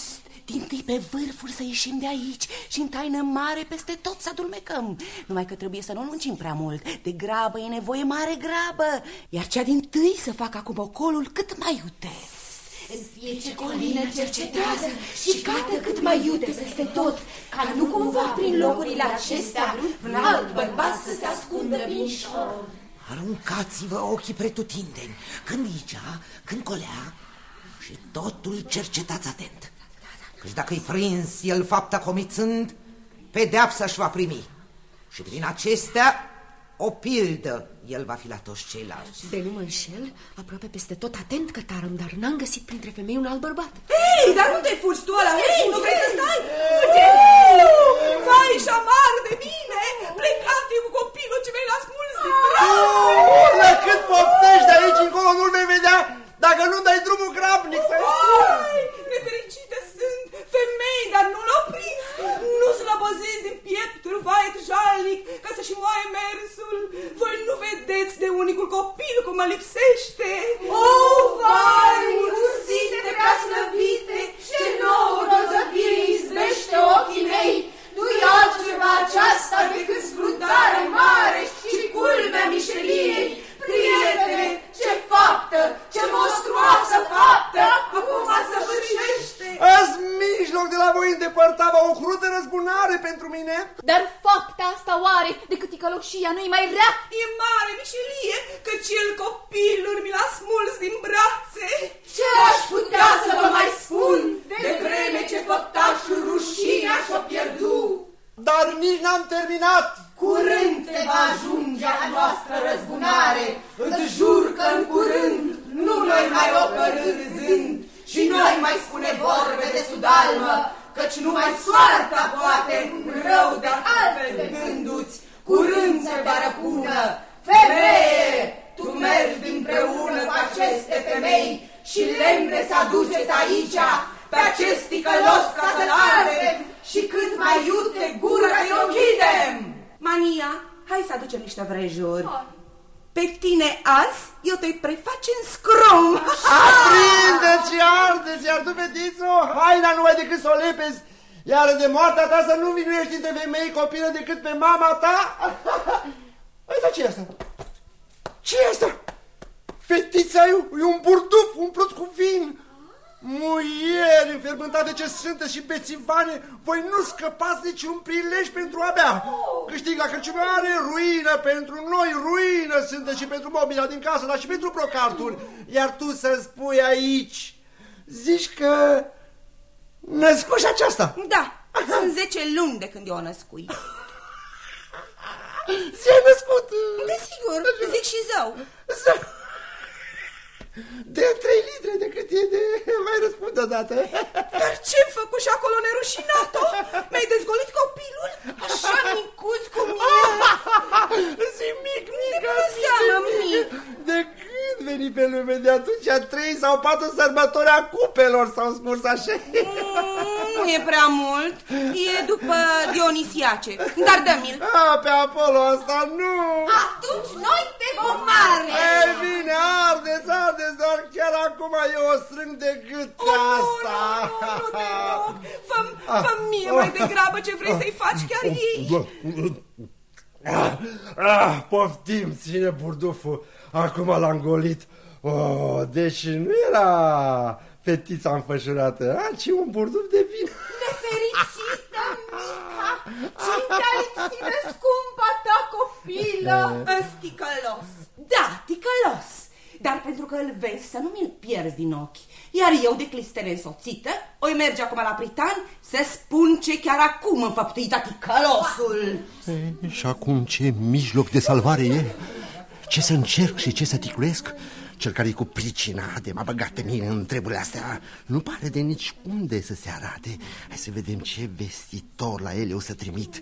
Din tâi pe vârfuri să ieșim de aici și în taină mare peste tot să adulmecăm. Numai că trebuie să nu lungim prea mult. De grabă e nevoie mare grabă. Iar cea din tâi să facă acum ocolul cât mai iute. În fiecare colină cercetează și cată cât mai iute peste tot, ca nu cumva prin locurile acestea un alt bărbat să se ascundă prin șor. Aruncați-vă ochii pretutindeni, când aici, când colea, și totul cercetați atent. Căci dacă-i prins el fapta comițând, pedeapsa își va primi. Și prin acestea, o pildă el va fi la toți ceilalți. De nu mă înșel, aproape peste tot atent cătarăm, dar n-am găsit printre femei un alt bărbat. Hei, dar nu te fugi tu la Nu vrei să stai? Vai și șamar de mine! Plecate cu copilul ce mi-ai las decât pe mama ta. Uite ce e asta? ce e asta? Fetița e, e un burduf umplut cu vin. Muieri înfermântate ce sântă și bețivane, voi nu scăpați niciun prilej pentru a bea. Câștig la cărciumare, ruină pentru noi, ruină sântă și pentru mobila din casă, dar și pentru brocarturi. Iar tu să spui aici, zici că născuși aceasta. Da, sunt 10 luni de când eu o născui. Ți-ai născut? Desigur, zic și zău. Zău. De trei litre de cât e de... Mai răspund odată. Dar ce-mi făcut și acolo nerușinat-o? Mi-ai dezgolit copilul? Așa micuț cum e. Zi mic, mic, De seamă mic. De când veni pe lume? De atunci trei sau patru sărbători a cupelor s-au scurs așa. Mm, nu e prea mult. E după Dionisiace. Dar dă-mi-l. A, pe Apollo asta nu. Atunci noi te vom arde. Ei bine, ardeți, ardeți, doar chiar acum eu o strâng de gât pe asta. Nu, nu, nu te rog. Fă-mi fă mie mai degrabă ce vrei să-i faci chiar ei. Ah, ah, poftim, ține burduful. Acum l-am golit. Oh, deci nu era fetița înfășurată, a, ci un burduf de vin. Nefericită mica, cine te-a lipsit de scumpa ta copilă? Ăs ticălos. Da, ticălos. dar pentru că îl vezi să nu mi-l pierzi din ochi. Iar eu, de clistere însoțită, oi merge acum la Pritan să spun ce chiar acum înfăptuit ticălosul. Și acum ce mijloc de salvare e? Ce să încerc și ce să ticluiesc? Cel care e cu pricina de m-a băgat pe mine în treburile astea nu pare de nici unde să se arate. Hai să vedem ce vestitor la el o să trimit.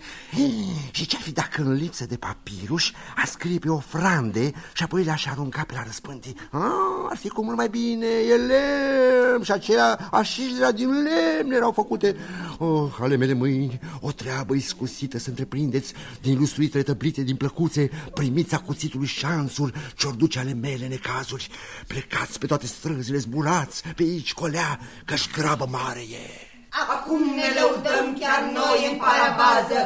Și ce-ar fi dacă în lipsă de papirus a scrie pe ofrande și apoi le-aș arunca pe la răspântii? Ah, ar fi cu mult mai bine, e lemn și acelea așilea din lemn erau făcute. Oh, ale mele mâini, o treabă iscusită să întreprindeți din lustruitele tăblite din plăcuțe, primiți a cuțitului șansuri ce duce ale mele necazuri. Plecați pe toate străzile, zburați. Pe aici, colea, că-și șgrabă mare e. Acum ne lăudăm chiar noi în parabază,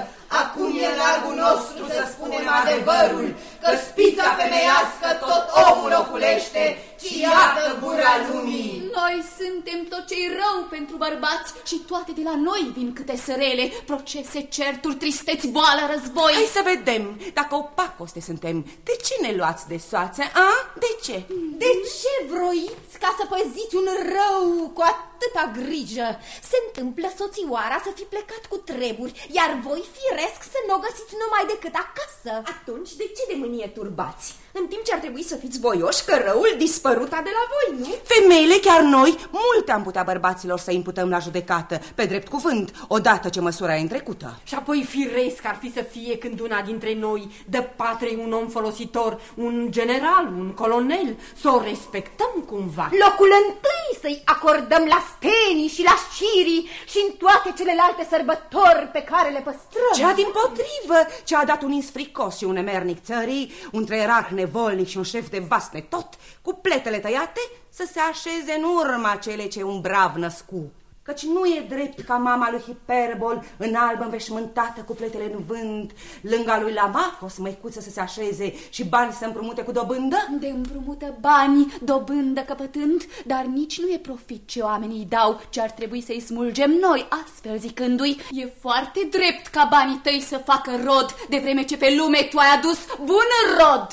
acum e largul nostru să spunem adevărul, că spița femeiască tot omul oculește, ci iată gura lumii. Noi suntem tot ce rău pentru bărbați și toate de la noi vin câte sărele, procese, certuri, tristeți, boală, război. Hai să vedem, dacă opacoste suntem, de ce ne luați de soață, a? De ce? De ce vroiți ca să păziți un rău cu atâta grijă? Se întâmplă soțioara să fi plecat cu treburi, iar voi firesc să nu o găsiți numai decât acasă. Atunci de ce de mânie turbați? În timp ce ar trebui să fiți voioși că răul dispăruta de la voi, nu? Femeile, chiar noi, multe am putea bărbaților să imputăm la judecată, pe drept cuvânt, odată ce măsura e întrecută. Și apoi firesc ar fi să fie când una dintre noi dă patrei un om folositor, un general, un colonel, să o respectăm cumva. Locul întâi să-i acordăm la stenii și la șirii și în toate celelalte sărbători pe care le păstrăm. Cea din potrivă, ce a dat un insfricos și un emernic țării, un treierarh nevolnic și un șef de vasne tot, cu pletele tăiate, să se așeze în urma cele ce un brav născu. Căci nu e drept ca mama lui Hiperbol, în albă înveșmântată cu pletele în vânt, lângă lui Lamacos, măicuță să se așeze și bani să împrumute cu dobândă? De împrumută bani, dobândă căpătând, dar nici nu e profit ce oamenii îi dau, ce ar trebui să-i smulgem noi, astfel zicându-i, e foarte drept ca banii tăi să facă rod, de vreme ce pe lume tu ai adus bun rod.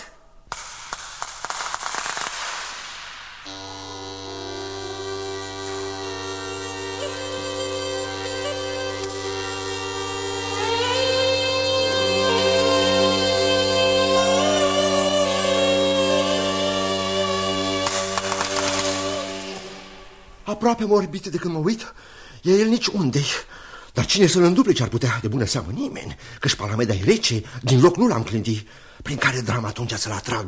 Aproape am orbit de când mă uit, e el nici unde Dar cine să-l înduple ce ar putea de bună seamă? Nimeni, că-și palameda e rece, din loc nu l-am clântit Prin care drama atunci să-l atrag?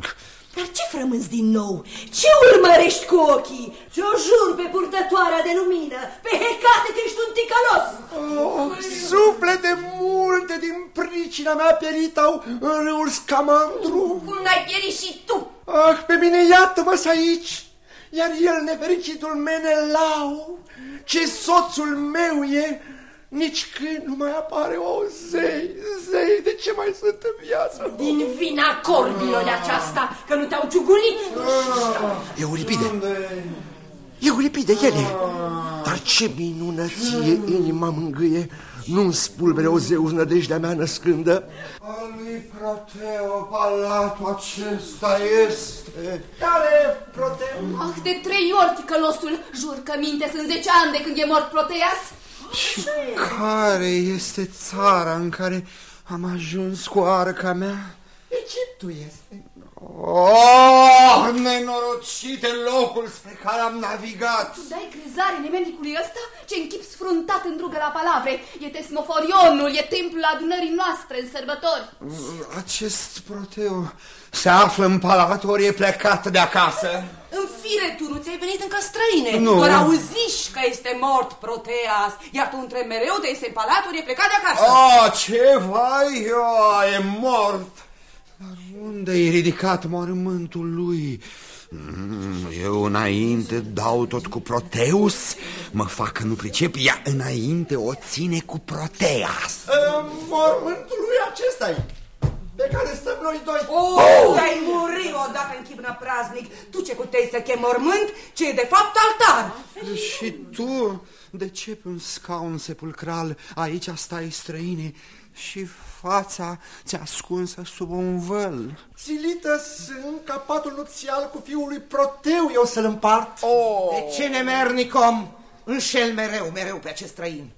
Dar ce frămânzi din nou? Ce urmărești cu ochii? Ți-o jur pe purtătoarea de lumină, pe hecate că ești un ticălos! Oh, suflete multe din pricina mea pieritau în râul Scamandru Cum n-ai pierit și tu? Ah, pe mine iată-mă aici iar el, nefericitul Menelau, ce soțul meu e, nici când nu mai apare o zei, zei, de ce mai sunt în viață? Din vina corbilor de aceasta, că nu te-au ciugulit. Euripide, Euripide, ele, dar ce minunăție inima mângâie, nu-mi spulbere o zeu nădejdea mea născândă. Al lui Proteo, palatul acesta este. Care Proteo? Ah, de trei ori ticălosul, jur că minte sunt zece ani de când e mort Proteas. Și care este țara în care am ajuns cu arca mea? Egiptul este. Oh, nenorocite locul spre care am navigat! Tu dai crezare nemernicului ăsta? Ce închip sfruntat în drugă la palavre! E tesmoforionul, e templul adunării noastre în sărbători! Acest proteu se află în palator, e plecat de acasă. În fire, tu nu ți-ai venit încă străine. Nu. Doar auziși că este mort Proteas, iar tu între mereu de este în palator, e plecat de acasă. Oh, ce vai, oh, e mort! Dar unde e ridicat mormântul lui? Mm, Eu înainte dau tot cu Proteus Mă fac că nu pricep Ea înainte o ține cu Proteas Mormântul lui acesta -i, pe care stăm noi doi. Oh, oh! ai muri odată în chibnă praznic. Tu ce cutei să chem mormânt, ce e de fapt altar. Și tu, de ce pe un scaun sepulcral aici stai străine? Și fața ți ascunsă sub un văl. Silită sunt ca patul nupțial cu fiul lui Proteu eu să-l împart. Oh. De ce nemernic om înșel mereu, mereu pe acest străin?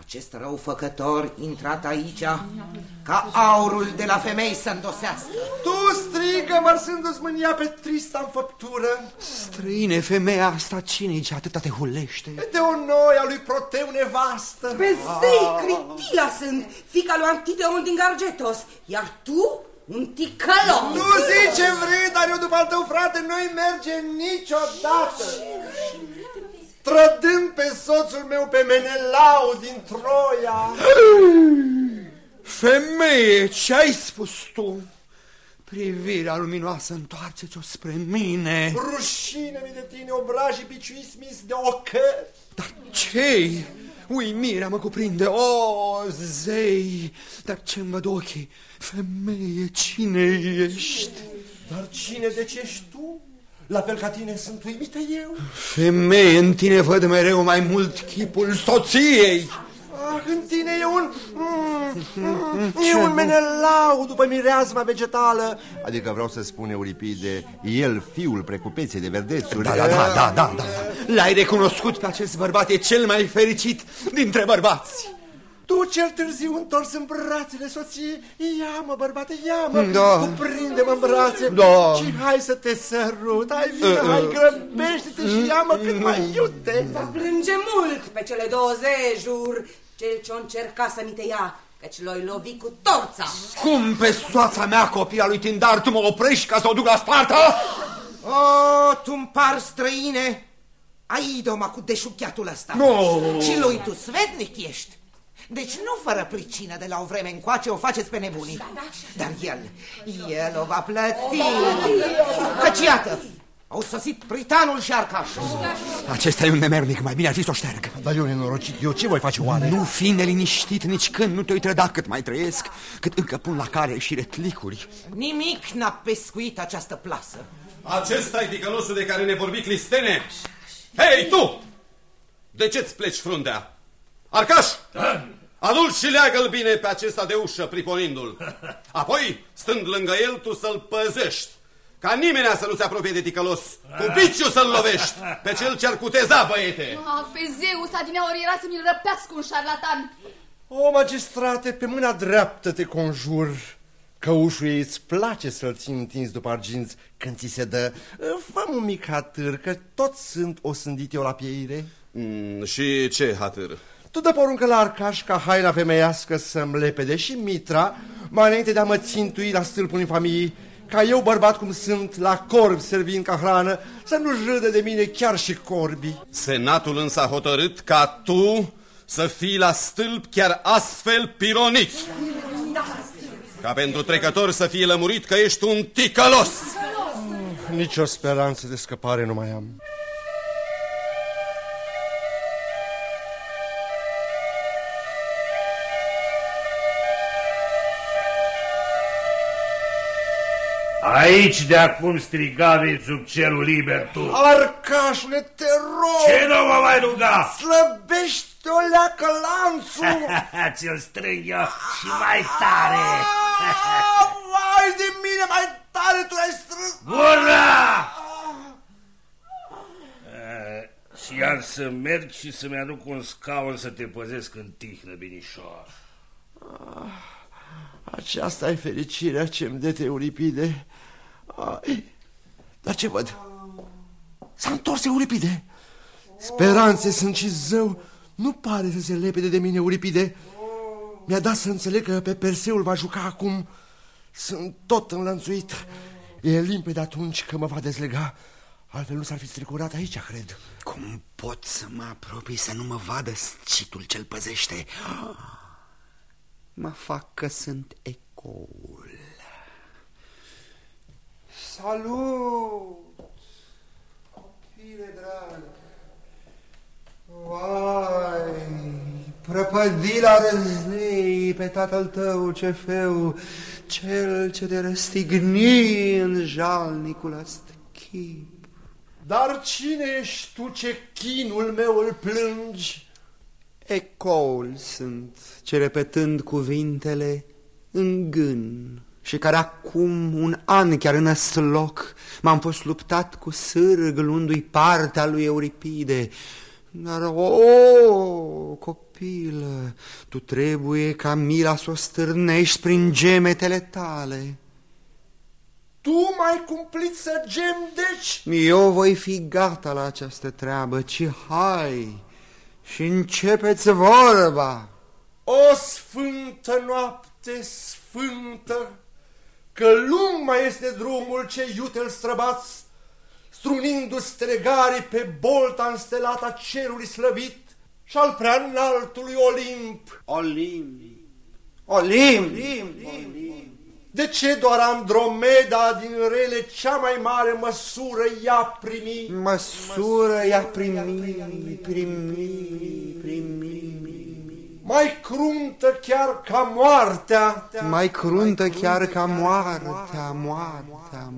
Acest răufăcător intrat aici ca aurul de la femei să îndosească. Tu strigă, mărsându-ți mânia pe trista înfăptură. Străine, femeia asta cine ce atâta te hulește? De o noi a lui Proteu nevastă. Pe zei, Critila sunt, fica lui Antiteon din Gargetos, iar tu un ticălos. Nu zici ce vrei, dar eu după al tău frate nu-i merge niciodată. Trădând pe soțul meu pe Menelau din Troia. Femeie, ce ai spus tu? Privirea luminoasă, întoarce-ți-o spre mine. Rușine-mi de tine, obrajii piciuiți de ocări. Dar ce Uimirea mă cuprinde, o, zei, dar ce-mi văd ochii? Femeie, cine ești? Dar cine de ce ești tu? La fel ca tine sunt uimită eu. Femeie, în tine văd mereu mai mult chipul soției. Ah, în tine e un... Mm, e un menelau după mireazma vegetală. Adică vreau să spun, Euripide, el, fiul precupeței de verdețuri. Da, da, da, da, da, da. L-ai recunoscut pe acest bărbat, e cel mai fericit dintre bărbați. Tu cel târziu întors în brațele soției, ia-mă, bărbate, ia-mă, da. cuprinde-mă în brațe da. și hai să te sărut, hai vină, uh, uh. hai grăbește-te și ia-mă cât mai iute. Va plânge mult pe cele două zejuri, cel ce-o încerca să mi te ia, căci l-oi lovi cu torța. Cum pe soața mea, copia lui Tindar, tu mă oprești ca să o duc la Sparta? O, tu par străine, ai idoma cu deșuchiatul ăsta. No. Și lui tu svednic ești. Deci nu fără pricină de la o vreme încoace o faceți pe nebunii. Dar el, el o va plăti. Căci iată, au sosit pritanul și arcașul. Acesta e un nemernic, mai bine ar fi să o șterg. Dar eu nenorocit, eu ce voi face oare? Nu fi neliniștit nici când nu te-oi trăda cât mai trăiesc, cât încă pun la care și retlicuri. Nimic n-a pescuit această plasă. Acesta e ticălosul de care ne vorbi Clistene? Hei, tu! De ce-ți pleci frundea? Arcaș! Da. Adul și leagă-l bine pe acesta de ușă, priponindu-l. Apoi, stând lângă el, tu să-l păzești. Ca nimeni să nu se apropie de ticălos. Cu piciu să-l lovești, pe cel ce-ar cuteza, băiete. Ah, pe Zeus, adineori era să mi-l răpească un șarlatan. O, magistrate, pe mâna dreaptă te conjur. Că ușul ei îți place să-l ții întins după arginți când ți se dă. fă un mic hatâr, că toți sunt osândit eu la pieire. Mm, și ce hatâr? Tu dă poruncă la arcaș ca haina femeiască să-mi lepede și mitra, mai înainte de a mă țintui la stâlpul familiei, ca eu, bărbat cum sunt, la corb servind ca hrană, să nu râdă de mine chiar și corbii. Senatul însă a hotărât ca tu să fii la stâlp chiar astfel pironit. Ca pentru trecător să fie lămurit că ești un ticălos. Nici o speranță de scăpare nu mai am. Aici de acum strigavi sub cerul liber tu. Arcașule, te rog! Ce nu mă mai ruga? Slăbește o leacă lanțul! Ți-l strâng eu și mai tare! Vai de mine, mai tare tu ai strâns! Gura! Și iar să merg și să-mi aduc un scaun să te păzesc în tihnă, binișor. Aceasta e fericirea ce-mi dete Euripide. Dar ce văd? S-a întors Euripide. Speranțe sunt și zău. Nu pare să se lepede de mine Euripide. Mi-a dat să înțeleg că pe Perseul va juca acum. Sunt tot înlănțuit. E limpede atunci că mă va dezlega. Altfel nu s-ar fi stricurat aici, cred. Cum pot să mă apropii să nu mă vadă scitul ce-l păzește? Mă fac că sunt ecoul. Salut! Copile drag! Vai! Prăpădila răznei pe tatăl tău, ce feu, cel ce te răstigni în jalnicul ăsta chip. Dar cine ești tu ce chinul meu îl plângi? Ecoul sunt, ce repetând cuvintele în gân și care acum un an chiar în loc m-am fost luptat cu sârg luându-i partea lui Euripide. Dar, o, copilă, tu trebuie ca mila să o stârnești prin gemetele tale. Tu mai cumplit să gem, deci? Eu voi fi gata la această treabă, ci hai și începeți vorba. O sfântă noapte sfântă, că lung mai este drumul ce iute îl străbați, strunindu-ți stregarii pe bolta înstelată a cerului slăvit și al prea înaltului Olimp. Olimp. Olimp. Olimp. Olimp. De ce doar Andromeda din rele cea mai mare măsură ea primi? Măsură ea primi, primi, primi. Mai cruntă chiar ca moartea. Mai cruntă chiar ca moartea, moartea, moartea.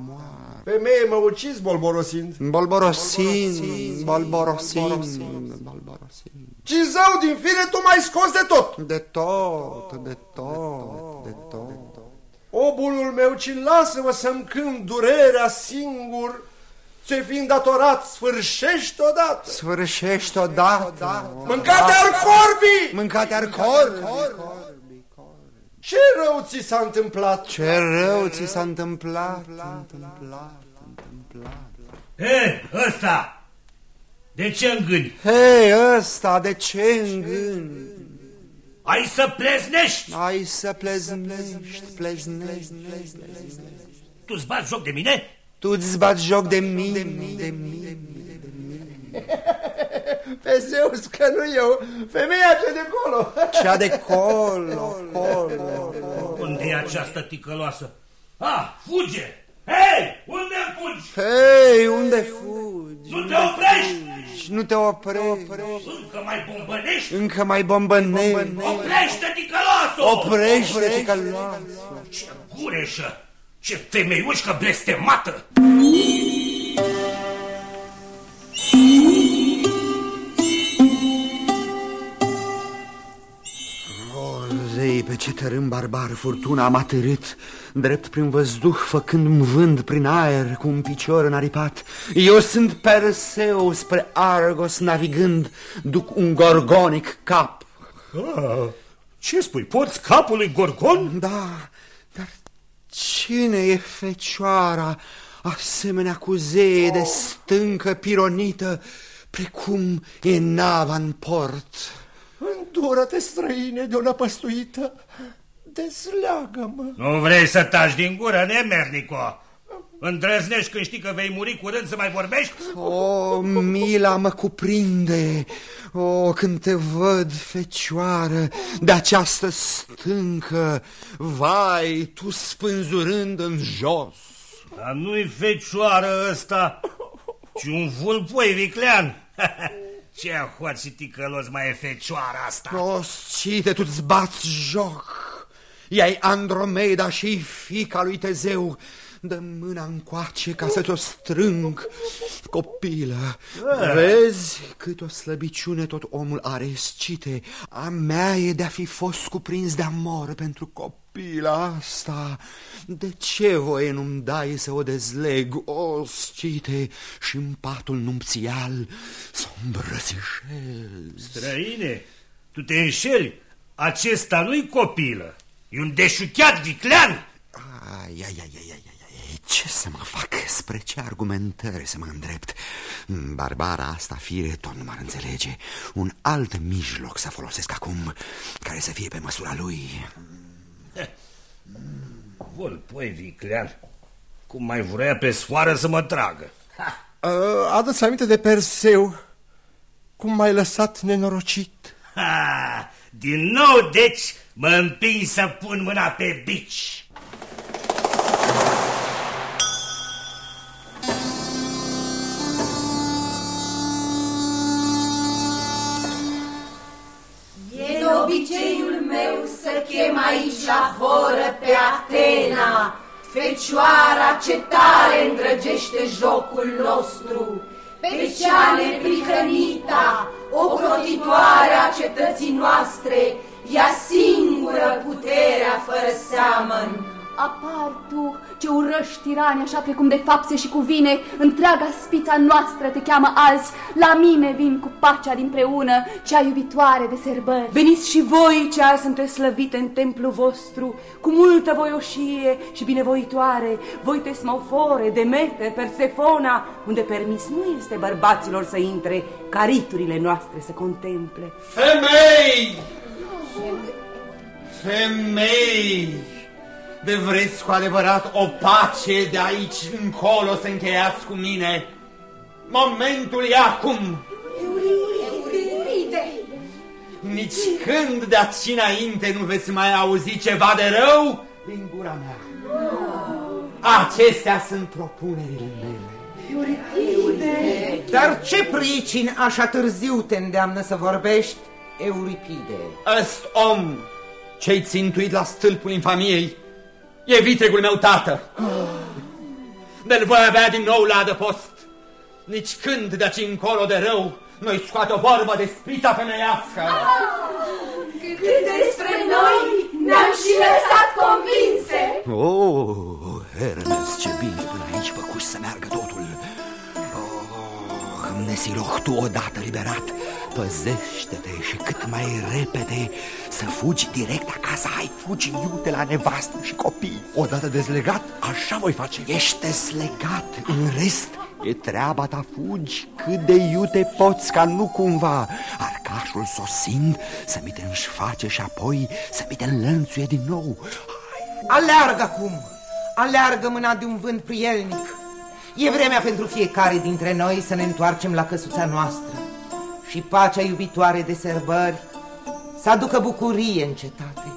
Femeie, mă uciți bolborosind. Bolborosind, bolborosind, bolborosind. Ci zău din fire tu mai scos de tot. De tot, de tot, de tot. Obulul meu, ci lasă-mă să-mi cânt durerea singur, ce fiind datorat, sfârșești odată. Sfârșești odată. Mâncate-ar corbii! Mâncate-ar corbii! Ce rău ți s-a întâmplat? Ce rău ți s-a întâmplat? Întâmplat, întâmplat. Hei, ăsta! De ce îngâni? Hei, ăsta, de ce îngâni? Ai să pleznești! Ai să pleznești, pleznești, Tu-ți bați joc de mine? Tu-ți bați joc de mine, de mine. Pe Zeus, că nu eu, femeia cea de colo. Cea de colo, colo. Unde e această ticăloasă? Ah, fuge! Hei, unde fugi? Hei, unde fugi? Nu te oprești! Nu te oprești. Încă mai bombănești? Încă mai bombănești. Oprește ticăloasă! Oprește ticăloasă! Ce gureșă! Ce femeiușcă blestemată! Zei, pe ce tărâm barbar furtuna am atârât Drept prin văzduh, făcând-mi vânt prin aer Cu un picior înaripat Eu sunt Perseu spre Argos navigând Duc un gorgonic cap ah, Ce spui, porți capul lui Gorgon? Da, dar cine e fecioara Asemenea cu zeie de stâncă pironită Precum e nava în port Îndură-te, străine, de o năpăstuită, dezleagă-mă. Nu vrei să taci din gură, nemernico? Îndrăznești când știi că vei muri curând să mai vorbești? O, mila mă cuprinde, o, când te văd, fecioară, de această stâncă, vai, tu spânzurând în jos. Dar nu-i fecioară ăsta, ci un vulpoi viclean. Ce ahoat și ticălos mai e fecioara asta? Prostite, tu-ți bați joc. Ea-i Andromeda și fica lui Tezeu. Dă mâna încoace ca să te-o strâng, copilă. Ah. Vezi cât o slăbiciune tot omul are scite. A mea e de-a fi fost cuprins de amor pentru copila asta. De ce voie nu-mi dai să o dezleg, o scite, și în patul nupțial să o îmbrățișez? Străine, tu te înșeli. Acesta nu-i copilă. E un deșuchiat viclean. Ai, ai, ai, ai, ai. Ce să mă fac? Spre ce argumentări să mă îndrept? Barbara asta, fire, tot nu m-ar înțelege. Un alt mijloc să folosesc acum, care să fie pe măsura lui. Bun, păi, viclean, cum mai vrea pe soară să mă tragă. Adă-ți aminte de Perseu, cum m-ai lăsat nenorocit. Ha, din nou, deci, mă împing să pun mâna pe bici. Chem aici la horă pe Atena, Fecioara ce tare îndrăgește jocul nostru, pe cea neprihănita, ocrotitoare a cetății noastre, ea singură puterea fără seamăn. Apar tu, ce urăști tirani, așa precum de fapt se și cuvine, întreaga spița noastră te cheamă azi, la mine vin cu pacea dinpreună, cea iubitoare de serbări. Veniți și voi ce azi sunteți slăvite în templul vostru, cu multă voioșie și binevoitoare, voi tesmaufore, Demeter, Persefona, unde permis nu este bărbaților să intre, ca riturile noastre să contemple. Femei! Femei! De vreți cu adevărat o pace de aici încolo să încheiați cu mine? Momentul e acum! Euripide! Nici când de aici înainte nu veți mai auzi ceva de rău din gura mea. Acestea sunt propunerile mele. Euripide! Dar ce pricini așa târziu te îndeamnă să vorbești, Euripide? Ăst om ce-i țintuit la stâlpul infamiei e vitregul meu tată. De-l voi avea din nou la adăpost. Nici când de aici încolo de rău noi scoate o vorbă de spița femeiască. Cât despre noi ne-am și lăsat convinse. Oh, Hermes, ce bine până aici făcuși să meargă totul. Oh, Nesiloch, tu odată liberat, păzește-te și cât mai repede să fugi direct acasă. Hai, fugi iute la nevastă și copii. Odată dezlegat, așa voi face. Ești deslegat, în rest e treaba ta, fugi cât de iute poți, ca nu cumva arcașul sosind să mi te înșface și apoi să mi te înlănțuie din nou. Aleargă acum! Aleargă mâna de un vânt prielnic. E vremea pentru fiecare dintre noi să ne întoarcem la căsuța noastră și pacea iubitoare de sărbări să aducă bucurie în cetate,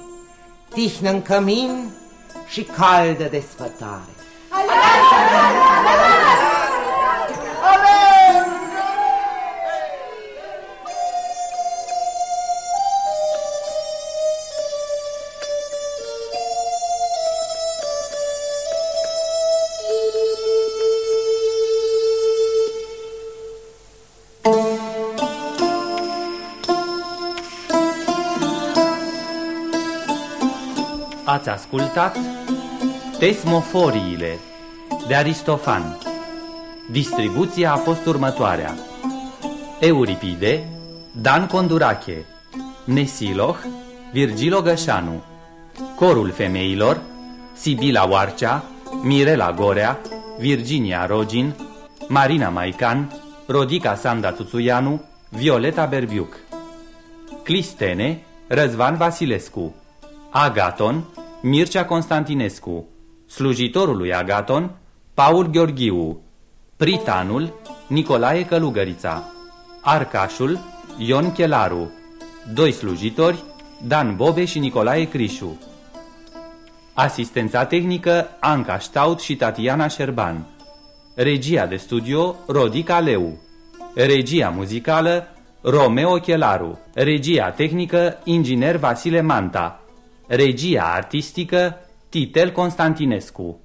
tihnă în cămin și caldă desfătare. Ați ascultat Tesmoforiile de Aristofan. Distribuția a fost următoarea. Euripide, Dan Condurache, Nesiloh, Virgilo Gășanu, Corul Femeilor, Sibila Oarcea, Mirela Gorea, Virginia Rogin, Marina Maican, Rodica Sanda Tuțuianu, Violeta Berbiuc. Clistene, Răzvan Vasilescu, Agaton, Mircea Constantinescu, slujitorul lui Agaton, Paul Gheorghiu, Pritanul, Nicolae Călugărița, Arcașul, Ion Chelaru, doi slujitori, Dan Bobe și Nicolae Crișu. Asistența tehnică Anca Ștaut și Tatiana Șerban. Regia de studio Rodica Leu. Regia muzicală Romeo Chelaru. Regia tehnică Inginer Vasile Manta. Regia artistică Titel Constantinescu